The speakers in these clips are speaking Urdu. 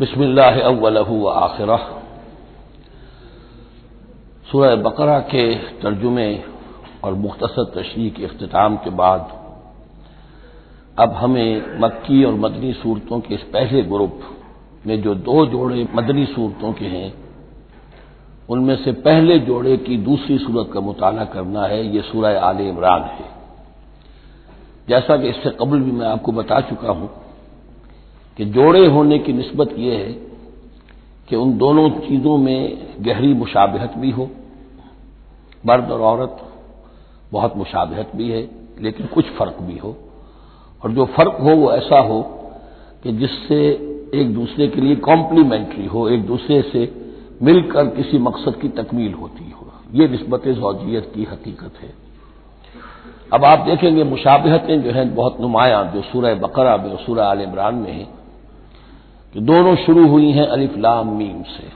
بسم اللہ اولہ و آخرہ۔ سورہ بقرہ کے ترجمے اور مختصر تشریح کے اختتام کے بعد اب ہمیں مکی اور مدنی صورتوں کے اس پہلے گروپ میں جو دو جوڑے مدنی صورتوں کے ہیں، ان میں سے پہلے جوڑے کی دوسری صورت کا مطالعہ کرنا ہے، یہ سورہ عال عمران ہے۔ جیسا کہ اس سے قبل بھی میں آپ کو بتا چکا ہوں کہ جوڑے ہونے کی نسبت یہ ہے کہ ان دونوں چیزوں میں گہری مشابہت بھی ہو۔ مرد اور عورت بہت مشابہت بھی ہے، لیکن کچھ فرق بھی ہو۔ اور جو فرق ہو وہ ایسا ہو کہ جس سے ایک دوسرے کے لیے کمپلیمنٹری ہو، ایک دوسرے سے مل کر کسی مقصد کی تکمیل ہوتی ہو۔ یہ نسبت زوجیت کی حقیقت ہے۔ اب آپ دیکھیں گے مشابہتیں جو ہیں بہت نمایاں جو سورہ بقرہ میں اور سورہ عال عمران میں ہیں۔ کہ دونوں شروع ہوئی ہیں الف لام میم سے۔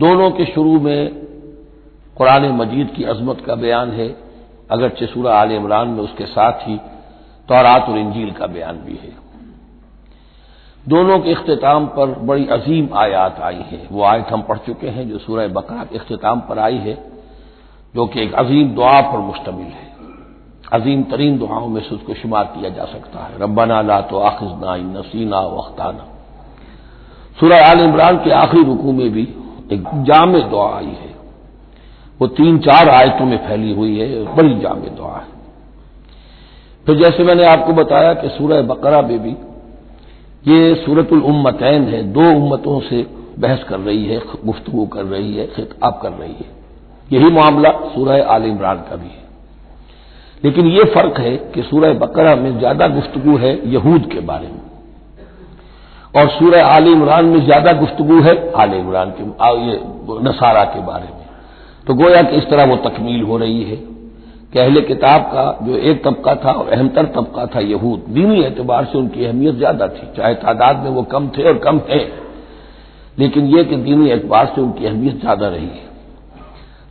دونوں کے شروع میں قرآن مجید کی عظمت کا بیان ہے، اگرچہ سورہ عال عمران میں اس کے ساتھ ہی تورات اور انجیل کا بیان بھی ہے۔ دونوں کے اختتام پر بڑی عظیم آیات آئی ہیں۔ وہ آیت ہم پڑھ چکے ہیں جو سورہ بقرہ کے اختتام پر آئی ہے، جو کہ ایک عظیم دعا پر مشتمل ہے۔ عظیم ترین دعاؤں میں سے اس کو شمار کیا جا سکتا ہے۔ ربنا لا تو آخذنا نسینا وختانہ سورہ عال عمران کے آخری رکوع میں بھی ایک جامع دعا آئی ہے۔ وہ تین چار آیتوں میں پھیلی ہوئی ہے۔ بڑی جامع دعا ہے۔ پھر جیسے میں نے آپ کو بتایا کہ سورہ بقرہ میں بھی یہ سورت الامتین ہے۔ دو امتوں سے بحث کر رہی ہے، گفتگو کر رہی ہے، خطاب کر رہی ہے۔ یہی معاملہ سورہ عال عمران کا بھی ہے۔ لیکن یہ فرق ہے کہ سورہ بقرہ میں زیادہ گفتگو ہے یہود کے بارے میں اور سورہ عال عمران میں زیادہ گفتگو ہے عال عمران کے نصارہ کے بارے میں۔ تو گویا کہ اس طرح وہ تکمیل ہو رہی ہے کہ اہل کتاب کا جو ایک طبقہ تھا اور اہم تر طبقہ تھا یہود، دینی اعتبار سے ان کی اہمیت زیادہ تھی، چاہے تعداد میں وہ کم تھے اور کم ہے لیکن یہ کہ دینی اعتبار سے ان کی اہمیت زیادہ رہی ہے۔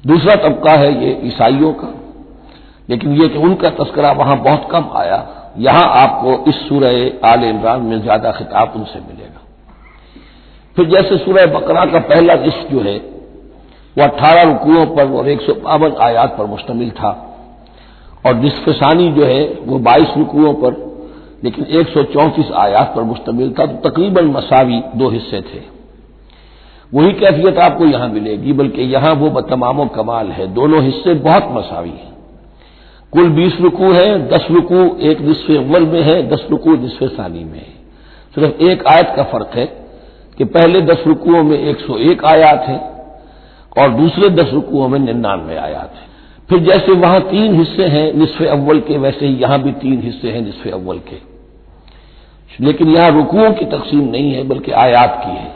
دوسرا طبقہ ہے یہ عیسائیوں کا۔ لیکن یہ کہ ان کا تذکرہ وہاں بہت کم آیا، یہاں آپ کو اس سورہ آل عمران میں زیادہ خطاب ان سے ملے گا۔ پھر جیسے سورہ بقرہ کا پہلا رشق جو ہے، وہ اٹھارہ رکوعوں پر اور ایک سو باون آیات پر مشتمل تھا۔ اور نصف ثانی جو ہے، وہ بائیس رکوعوں پر، لیکن ایک سو چونتیس آیات پر مشتمل تھا۔ تو تقریباً مساوی دو حصے تھے۔ وہی کیفیت آپ کو یہاں ملے گی، بلکہ یہاں وہ تمام و کمال ہے۔ دونوں حصے بہت مساوی ہیں۔ کل بیس رکو ہے دس رکو ایک نصف اول میں ہے دس رکو نصف ثانی میں ہے صرف ایک آیت کا فرق ہے کہ پہلے دس رکوؤں میں ایک سو ایک آیات ہیں اور دوسرے دس رکوؤں میں ننانوے آیات ہیں۔ پھر جیسے وہاں تین حصے ہیں نصف اول کے، ویسے ہی یہاں بھی تین حصے ہیں نصف اول کے۔ لیکن یہاں رکوؤں کی تقسیم نہیں ہے، بلکہ آیات کی ہے۔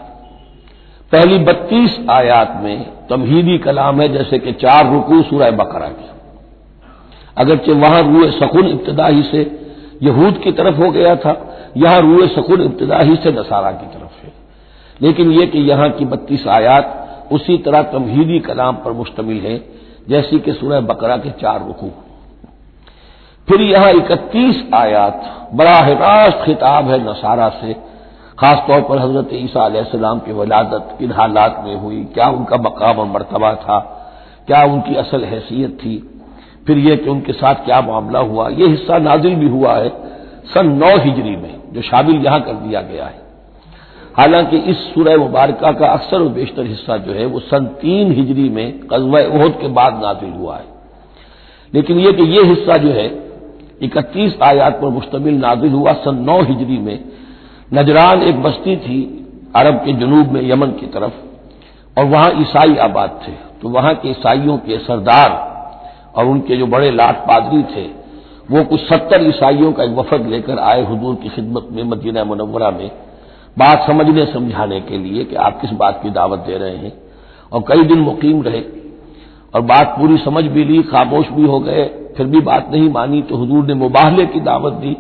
پہلی بتیس آیات میں تمہیدی کلام ہے، جیسے کہ چار رکوع سورہ بقرہ کی۔ اگرچہ وہاں روئے سکون ابتدا ہی سے یہود کی طرف ہو گیا تھا، یہاں روئے سکون ابتدا ہی سے نصارہ کی طرف ہے۔ لیکن یہ کہ یہاں کی بتیس آیات اسی طرح تمہیدی کلام پر مشتمل ہے جیسی کہ سورہ بقرہ کے چار رکوع۔ پھر یہاں اکتیس آیات براہ راست خطاب ہے نصارہ سے، خاص طور پر حضرت عیسیٰ علیہ السلام کی ولادت کن حالات میں ہوئی، کیا ان کا مقام اور مرتبہ تھا، کیا ان کی اصل حیثیت تھی۔ پھر یہ کہ ان کے ساتھ کیا معاملہ ہوا؟ یہ حصہ نازل بھی ہوا ہے سن نو ہجری میں، جو شامل یہاں کر دیا گیا ہے۔ حالانکہ اس سورہ مبارکہ کا اکثر و بیشتر حصہ جو ہے وہ سن تین ہجری میں قزوہ عہد کے بعد نازل ہوا ہے۔ لیکن یہ کہ یہ حصہ جو ہے، اکتیس آیات پر مشتمل نازل ہوا سن نو ہجری میں۔ نجران ایک بستی تھی عرب کے جنوب میں یمن کی طرف، اور وہاں عیسائی آباد تھے۔ تو وہاں کے عیسائیوں کے سردار اور ان کے جو بڑے لاٹ پادری تھے، وہ کچھ ستر عیسائیوں کا ایک وفد لے کر آئے حضور کی خدمت میں مدینہ منورہ میں۔ بات سمجھنے، سمجھانے کے لیے کہ آپ کس بات کی دعوت دے رہے ہیں۔ اور کئی دن مقیم رہے۔ اور بات پوری سمجھ بھی لی، خاموش بھی ہو گئے۔ پھر بھی بات نہیں مانی تو حضور نے مباہلے کی دعوت دی۔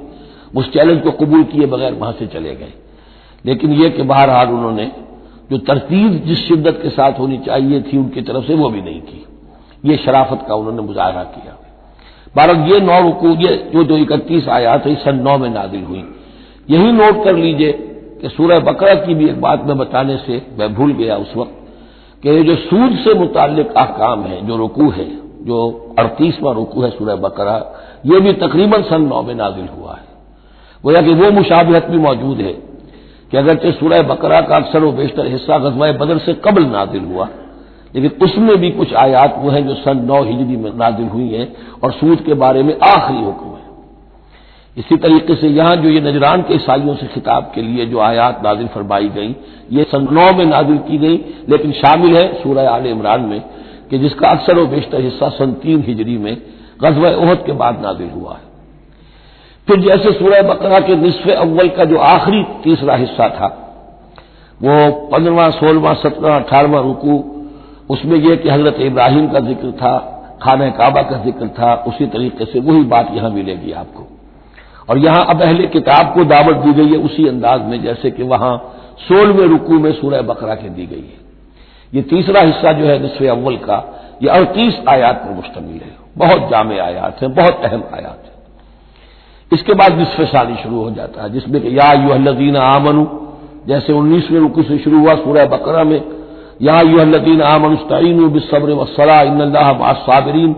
اس چیلنج کو قبول کیے بغیر وہاں سے چلے گئے۔ لیکن یہ کہ بہرحال انہوں نے جو ترتیب جس شدت کے ساتھ ہونی چاہیے تھی، ان کی طرف سے وہ بھی نہیں کی۔ یہ شرافت کا انہوں نے مظاہرہ کیا۔ بارہ یہ نو رکو یہ جو جو اکتیس آیا تھا سن نو میں نازل ہوئی یہی نوٹ کر لیجیے کہ سورہ بقرہ کی بھی ایک بات میں بتانے سے میں بھول گیا اس وقت کہ یہ جو سود سے متعلق احکام ہیں، جو رکوع ہے جو اڑتیسواں رکوع ہے سورہ بقرہ، یہ بھی تقریباً سن نو میں نازل ہوا ہے۔ گویا کہ وہ مشابہت بھی موجود ہے کہ اگرچہ سورہ بقرہ کا اکثر و بیشتر حصہ غزوہ بدر سے قبل نازل ہوا لیکن اس میں بھی کچھ آیات وہ ہیں جو سن نو ہجری میں نازل ہوئی ہیں اور سود کے بارے میں آخری حکم ہے اسی طریقے سے یہاں جو یہ نجران کے عیسائیوں سے خطاب کے لیے جو آیات نازل فرمائی گئی یہ سن نو میں نازل کی گئی لیکن شامل ہے سورہ عال عمران میں کہ جس کا اکثر و بیشتر حصہ سن تین ہجری میں غزوہ عہد کے بعد نازل ہوا ہے۔ پھر جیسے سورہ بقرہ کے نصف اول کا جو آخری تیسرا حصہ تھا، وہ پندرواں سولہواں سترہ اٹھارہواں رکو اس میں یہ کہ حضرت ابراہیم کا ذکر تھا، خانہ کعبہ کا ذکر تھا، اسی طریقے سے وہی بات یہاں ملے گی آپ کو۔ اور یہاں اب اہل کتاب کو دعوت دی گئی ہے اسی انداز میں، جیسے کہ وہاں سولہویں رکو میں سورہ بقرہ کے دی گئی ہے۔ یہ تیسرا حصہ جو ہے نصف اول کا، یہ اڑتیس آیات پر مشتمل ہے۔ بہت جامع آیات ہیں، بہت اہم آیات ہیں۔ اس کے بعد نصف ثانی شروع ہو جاتا ہے، جس میں کہ یا یو الدین آمن جیسے انیسویں رکو سے شروع ہوا سورہ بقرہ میں یا یو الدین آمن استعین بصبر وسلح ان اللہ صابرین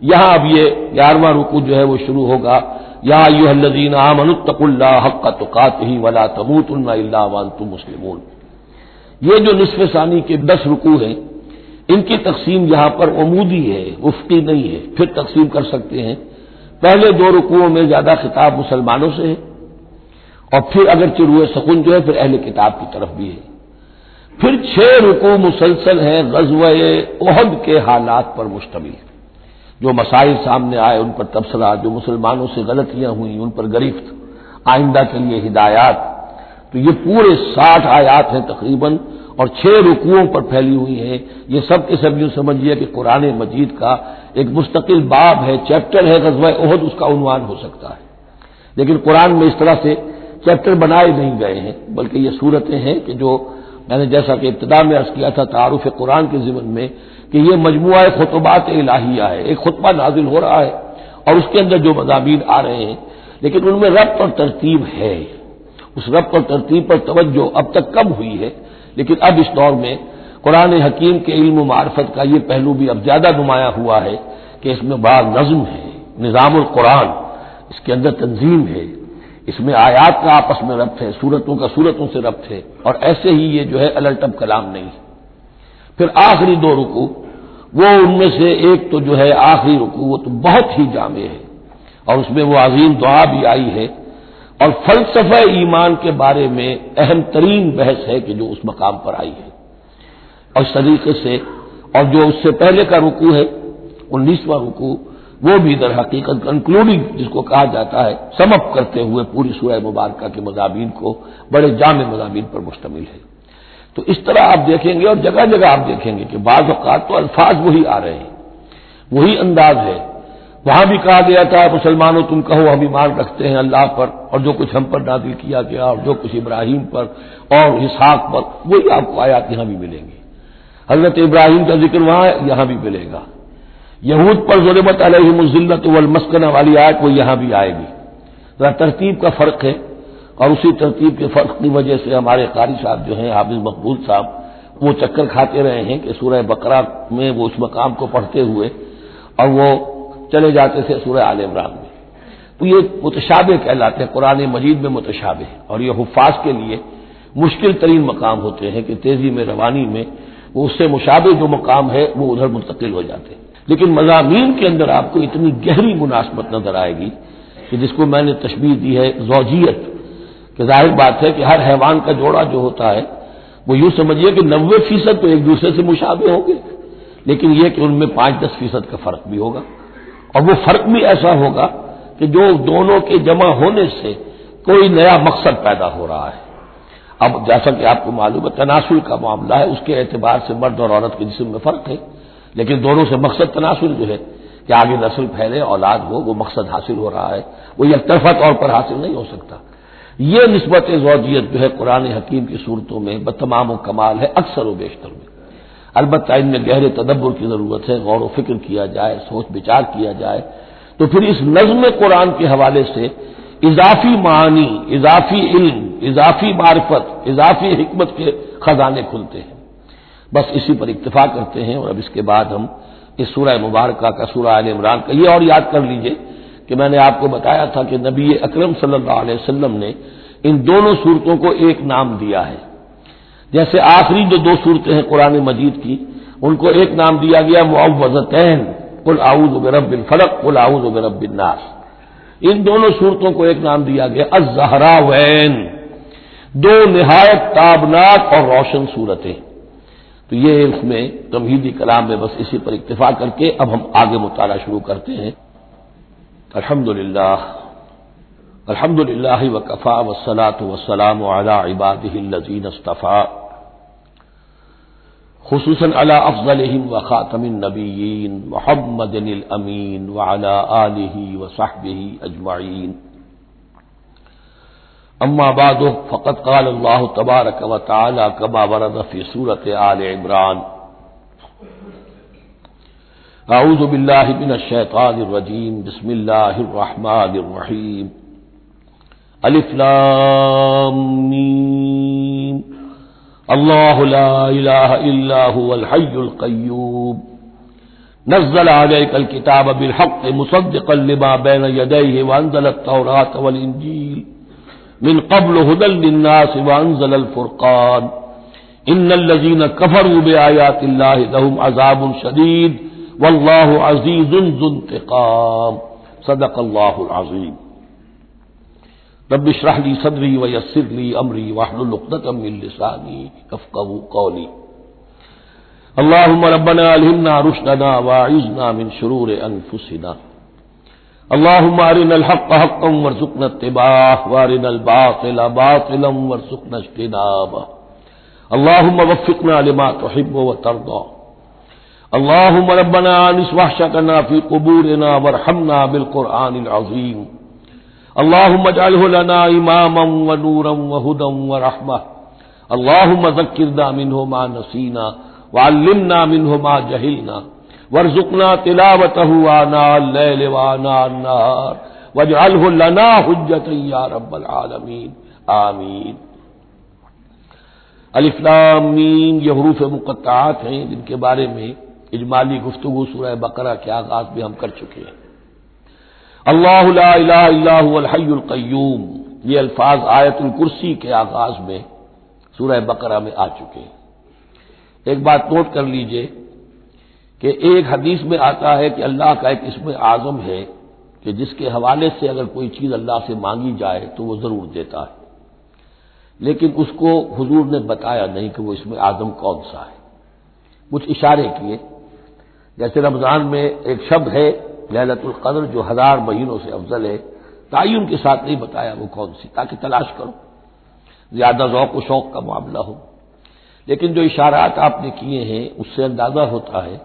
یہاں اب یہ گیارہواں رکو جو ہے وہ شروع ہوگا۔ یا یو الدین آمن اتق اللہ حق تقات ہی ولا تموت اللہ وان مسلمون۔ یہ جو نصف ثانی کے دس رکو ہیں، ان کی تقسیم یہاں پر عمودی ہے افقی نہیں ہے، پھر تقسیم کر سکتے ہیں۔ پہلے دو رکوعوں میں زیادہ خطاب مسلمانوں سے ہے، اور پھر اگر چروئے سکون جو ہے، پھر اہل کتاب کی طرف بھی ہے۔ پھر چھ رکو مسلسل ہیں غزوہ عہد کے حالات پر مشتمل۔ جو مسائل سامنے آئے، ان پر تبصرہ، جو مسلمانوں سے غلطیاں ہوئیں، ان پر گرفت آئندہ کے لیے ہدایات۔ تو یہ پورے ساٹھ آیات ہیں تقریباً، اور چھ رکوعوں پر پھیلی ہوئی ہیں۔ یہ سب کے سب یوں سمجھیے کہ قرآن مجید کا ایک مستقل باب ہے، چیپٹر ہے غزوہ عہد اس کا عنوان ہو سکتا ہے۔ لیکن قرآن میں اس طرح سے چیپٹر بنائے نہیں گئے ہیں، بلکہ یہ صورتیں ہیں کہ جو میں نے جیسا کہ ابتدا میں عرض کیا تھا تعارف قرآن کے ضمن میں کہ یہ مجموعہ خطبات الہیہ ہے، ایک خطبہ نازل ہو رہا ہے اور اس کے اندر جو مضامین آ رہے ہیں، لیکن ان میں رب اور ترتیب ہے۔ اس رب اور ترتیب پر توجہ اب تک کم ہوئی ہے، لیکن اب اس دور میں قرآن حکیم کے علم و معرفت کا یہ پہلو بھی اب زیادہ نمایاں ہوا ہے کہ اس میں بڑا نظم ہے، نظام القرآن اس کے اندر تنظیم ہے۔ اس میں آیات کا آپس میں ربط ہے صورتوں کا صورتوں سے ربط ہے، اور ایسے ہی یہ جو ہے الرٹب کلام نہیں پھر آخری دو رکو وہ ان میں سے ایک تو جو ہے آخری رکو وہ تو بہت ہی جامع ہے، اور اس میں وہ عظیم دعا بھی آئی ہے۔ اور فلسفہ ایمان کے بارے میں اہم ترین بحث ہے کہ جو اس مقام پر آئی ہے۔ اور اس طریقے سے، اور جو اس سے پہلے کا رکو ہے، انیسواں رکو وہ بھی در حقیقت کنکلوڈنگ جس کو کہا جاتا ہے، سمپ کرتے ہوئے پوری سورہ مبارکہ کے مضامین کو بڑے جامع مضامین پر مشتمل ہے۔ تو اس طرح آپ دیکھیں گے اور جگہ جگہ آپ دیکھیں گے کہ بعض اوقات تو الفاظ وہی آ رہے ہیں۔ وہی انداز ہے۔ وہاں بھی کہا گیا تھا، مسلمانوں تم کہو ہم ایمان رکھتے ہیں اللہ پر اور جو کچھ ہم پر نازل کیا گیا اور جو کچھ ابراہیم پر اور اسحاق پر، وہی آپ کو آیات یہاں بھی ملیں گی۔ حضرت ابراہیم کا ذکر وہاں یہاں بھی ملے گا۔ یہود پر ظلمت علیہ مزلت والمسکنہ والی آیت وہ یہاں بھی آئے گی۔ ذرا ترتیب کا فرق ہے اور اسی ترتیب کے فرق کی وجہ سے ہمارے قاری صاحب جو ہیں، حافظ مقبول صاحب، وہ چکر کھاتے رہے ہیں کہ سورہ بقرہ میں وہ اس مقام کو پڑھتے ہوئے اور وہ چلے جاتے تھے سورہ عال عمران میں۔ تو یہ متشابہ کہلاتے ہیں، قرآن مجید میں متشابہ اور یہ حفاظ کے لیے مشکل ترین مقام ہوتے ہیں کہ تیزی میں، روانی میں وہ اس سے مشابہ جو مقام ہے وہ ادھر منتقل ہو جاتے ہیں۔ لیکن مضامین کے اندر آپ کو اتنی گہری مناسبت نظر آئے گی کہ جس کو میں نے تشبیح دی ہے زوجیت، کہ ظاہر بات ہے کہ ہر حیوان کا جوڑا جو ہوتا ہے، وہ یوں سمجھیے کہ نوے فیصد تو ایک دوسرے سے مشابہ ہوں گے، لیکن یہ کہ ان میں پانچ دس فیصد کا فرق بھی ہوگا۔ اور وہ فرق بھی ایسا ہوگا کہ جو دونوں کے جمع ہونے سے کوئی نیا مقصد پیدا ہو رہا ہے۔ اب جیسا کہ آپ کو معلوم ہے تناسل کا معاملہ ہے، اس کے اعتبار سے مرد اور عورت کے جسم میں فرق ہے۔ لیکن دونوں سے مقصد تناسل جو ہے کہ آگے نسل پھیلے، اولاد ہو، وہ مقصد حاصل ہو رہا ہے، وہ یک طرفہ طور پر حاصل نہیں ہو سکتا۔ یہ نسبت زوجیت جو ہے قرآن حکیم کی صورتوں میں بتمام و کمال ہے اکثر و بیشتر میں۔ البتہ ان میں گہرے تدبر کی ضرورت ہے، غور و فکر کیا جائے، سوچ بچار کیا جائے۔ تو پھر اس نظم قرآن کے حوالے سے اضافی معنی اضافی علم، اضافی معرفت، اضافی حکمت کے خزانے کھلتے ہیں۔ بس اسی پر اکتفا کرتے ہیں اور اب اس کے بعد ہم اس سورہ مبارکہ کا سورہ عال عمران کا یہ اور یاد کر لیجیے کہ میں نے آپ کو بتایا تھا کہ نبی اکرم صلی اللہ علیہ وسلم نے ان دونوں صورتوں کو ایک نام دیا ہے۔ جیسے آخری جو دو صورتیں ہیں قرآن مجید کی، ان کو ایک نام دیا گیا معوضتین قل اعوذ برب الفلق، قل اعوذ برب الناس۔ ان دونوں صورتوں کو ایک نام دیا گیا الزہرا وین دو نہایت تابناک اور روشن صورتیں۔ تو یہ اس میں تمہیدی کلام میں بس اسی پر اکتفا کر کے اب ہم آگے مطالعہ شروع کرتے ہیں۔ الحمد للہ الحمد للہ وکفا وسلاۃ وسلام علی عباد الزین اصطفیٰ خصوصاً علی افضل و خاطم النبیین محمد الامین وعلى آلہ وصحبہ اجمعین۔ اما بعد فقط قال اللہ تبارک و تعالی کما ورد فی صورت آل عمران. اعوذ باللہ من الشیطان الرجیم، بسم اللہ الرحمن الرحیم. الف لام میم. اللہ لا الہ الا هو الحی القیوم. نزل عليك الكتاب بالحق مصدقا لما بين يديه وانزل التوراة والانجيل من قبل هدى للناس وانزل الفرقان. ان الذين كفروا بآيات الله لهم عذاب شديد. والله عزيز ذو انتقام. صدق الله العظيم. رب اشرح لي صدري ويسر لي امري واحلل عقدة من لساني يفقهوا قولي. اللهم ربنا الهمنا رشدنا واعذنا من شرور انفسنا اللهم ارنا الحق حقا وارزقنا اتباعه، وارنا الباطل باطلا وارزقنا اجتنابه. اللهم وفقنا لما تحب وترضى. اللهم ربنا انس وحشتنا في قبورنا وارحمنا بالقران العظيم اللهم اجعله لنا اماما ونورا وهدى ورحمه اللهم ذكرنا منه ما نسينا وعلمنا منه ما جهلنا. ورژنا تلاوته آناء الليل وآناء النهار واجعله لنا حجة يا رب العالمين. آمين. الفلام مین یہ حروف مقطعات ہیں جن کے بارے میں اجمالی گفتگو سورہ بقرہ کے آغاز میں ہم کر چکے ہیں۔ اللہ لا الہ الا هو الحی القیوم، یہ الفاظ آیت الکرسی کے آغاز میں سورہ بقرہ میں آ چکے ہیں۔ ایک بات نوٹ کر لیجیے کہ ایک حدیث میں آتا ہے کہ اللہ کا ایک اسم اعظم ہے کہ جس کے حوالے سے اگر کوئی چیز اللہ سے مانگی جائے تو وہ ضرور دیتا ہے۔ لیکن اس کو حضور نے بتایا نہیں کہ وہ اسم اعظم کون سا ہے۔ کچھ اشارے کیے۔ جیسے رمضان میں ایک شبد ہے للت القدر، جو ہزار مہینوں سے افضل ہے۔ تعین کے ساتھ نہیں بتایا وہ کون سی، تاکہ تلاش کرو۔ زیادہ ذوق و شوق کا معاملہ ہو۔ لیکن جو اشارات آپ نے کیے ہیں، اس سے اندازہ ہوتا ہے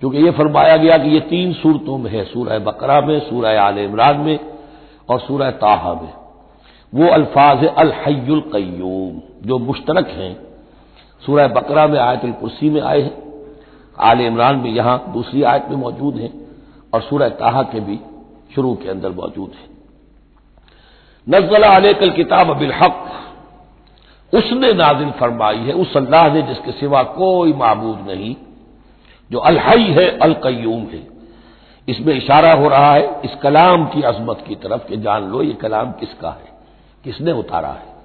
کیونکہ یہ فرمایا گیا کہ یہ تین صورتوں میں ہے، سورہ بقرہ میں، سورہ عال عمران میں اور سورہ تاہا میں۔ وہ الفاظ الحی القیوم جو مشترک ہیں، سورہ بقرہ میں آیت الکرسی میں آئے ہیں عال عمران میں یہاں دوسری آیت میں موجود ہیں اور سورہ تاہا کے بھی شروع کے اندر موجود ہیں۔ نزل علیہ کل کتاب بالحق، اس نے نازل فرمائی ہے، اس اللہ نے جس کے سوا کوئی معبود نہیں۔ جو الحی ہے، القیوم ہے۔ اس میں اشارہ ہو رہا ہے اس کلام کی عظمت کی طرف کہ جان لو یہ کلام کس کا ہے، کس نے اتارا ہے۔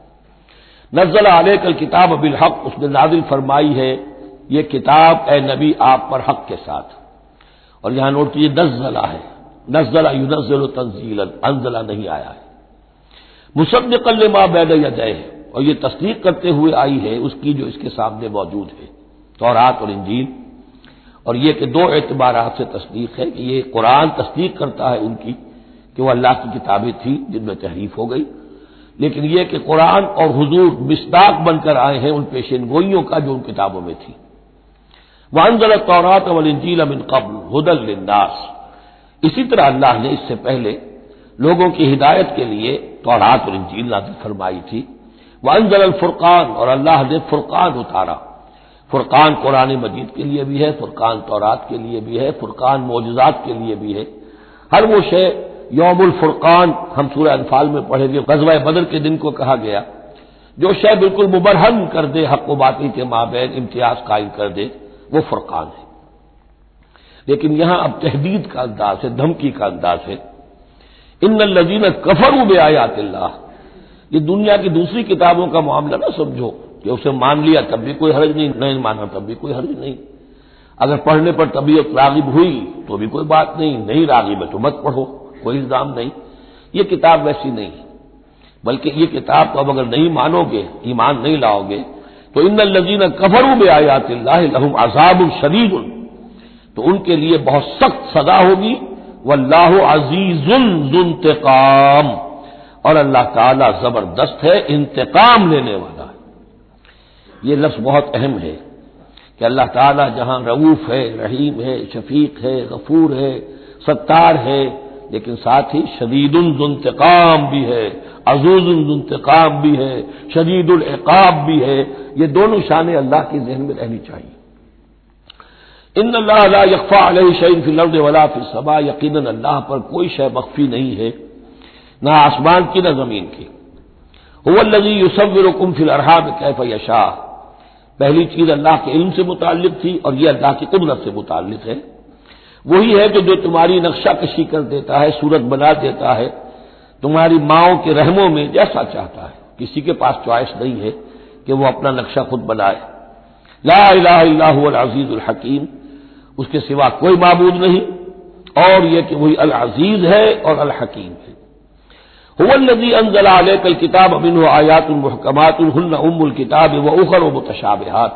نزل علیہ کل کتاب بالحق، اس نے نازل فرمائی ہے یہ کتاب اے نبی آپ پر حق کے ساتھ۔ اور یہاں نوٹ کیجیے نزلہ ہے۔ نزلہ یو نزل و تنزیل انزلہ نہیں آیا ہے۔ مصدق ماں بید ہے اور یہ تصدیق کرتے ہوئے آئی ہے، اس کی جو اس کے سامنے موجود ہے، تورات اور انجیل۔ اور یہ کہ دو اعتبارات سے تصدیق ہے کہ یہ قرآن تصدیق کرتا ہے ان کی کہ وہ اللہ کی کتابیں تھیں جن میں تحریف ہو گئی۔ لیکن یہ کہ قرآن اور حضور مستاق بن کر آئے ہیں ان پیشین گوئیوں کا جو ان کتابوں میں تھی۔ وہ انضل طورات انجیل قبل ہدل لنداس اسی طرح اللہ نے اس سے پہلے لوگوں کی ہدایت کے لیے تورات اور انجیل نازل فرمائی تھی۔ وہ انضل الفرقان اور اللہ نے فرقان اتارا۔ فرقان قرآن مجید کے لیے بھی ہے، فرقان تورات کے لیے بھی ہے، فرقان معجزات کے لیے بھی ہے۔ ہر وہ شے یوم الفرقان، ہم سورہ انفال میں پڑھیں گے غزوہ بدر کے دن کو کہا گیا۔ جو شے بالکل مبرہن کر دے، حق و باطل کے مابین امتیاز قائم کر دے، وہ فرقان ہے۔ لیکن یہاں اب تحدید کا انداز ہے، دھمکی کا انداز ہے۔ ان الزین کفر بے آیات اللہ۔ یہ دنیا کی دوسری کتابوں کا معاملہ نہ سمجھو۔ کہ اسے مان لیا، تب بھی کوئی حرج نہیں نہیں مانا، تب بھی کوئی حرج نہیں۔ اگر پڑھنے پر طبیعت راغب ہوئی تو بھی کوئی بات نہیں نہیں راغب ہے تو مت پڑھو، کوئی الزام نہیں۔ یہ کتاب ویسی نہیں، بلکہ یہ کتاب تو اب اگر نہیں مانو گے، ایمان نہیں لاؤ گے، تو ان الزین کفروں میں آیات اللہ لہم عذاب الشدید تو ان کے لیے بہت سخت سزا ہوگی۔ وہ اللہ عزیز انتقام۔ اور اللہ تعالی زبردست ہے انتقام لینے والا۔ ہے یہ لفظ بہت اہم ہے کہ اللہ تعالیٰ جہاں رعوف ہے، رحیم ہے، شفیق ہے، غفور ہے، ستار ہے، لیکن ساتھ ہی شدید الانتقام بھی ہے عزوز الانتقام بھی ہے شدید العقاب بھی ہے۔ یہ دونوں شانیں اللہ کے ذہن میں رہنی چاہیے۔ ان اللہ لا یقفا علیہ شعین فی الارض ولا فی السماء۔ یقینا اللہ پر کوئی شے مخفی نہیں ہے، نہ آسمان کی نہ زمین کی۔ هو الذی یصورکم فی الارحام کیف یشاء۔ پہلی چیز اللہ کے علم سے متعلق تھی اور یہ اللہ کی قدرت سے متعلق ہے۔ وہی ہے کہ جو تمہاری نقشہ کشی کر دیتا ہے، صورت بنا دیتا ہے۔ تمہاری ماؤں کے رحموں میں جیسا چاہتا ہے۔ کسی کے پاس چوائس نہیں ہے کہ وہ اپنا نقشہ خود بنائے۔ لا الہ الا هو العزیز الحکیم۔ اس کے سوا کوئی معبود نہیں۔ اور یہ کہ وہی العزیز ہے اور الحکیم ہے۔ هو الذي انزل عليك الكتاب منه آيات محكمات هن ام الكتاب واخر متشابهات.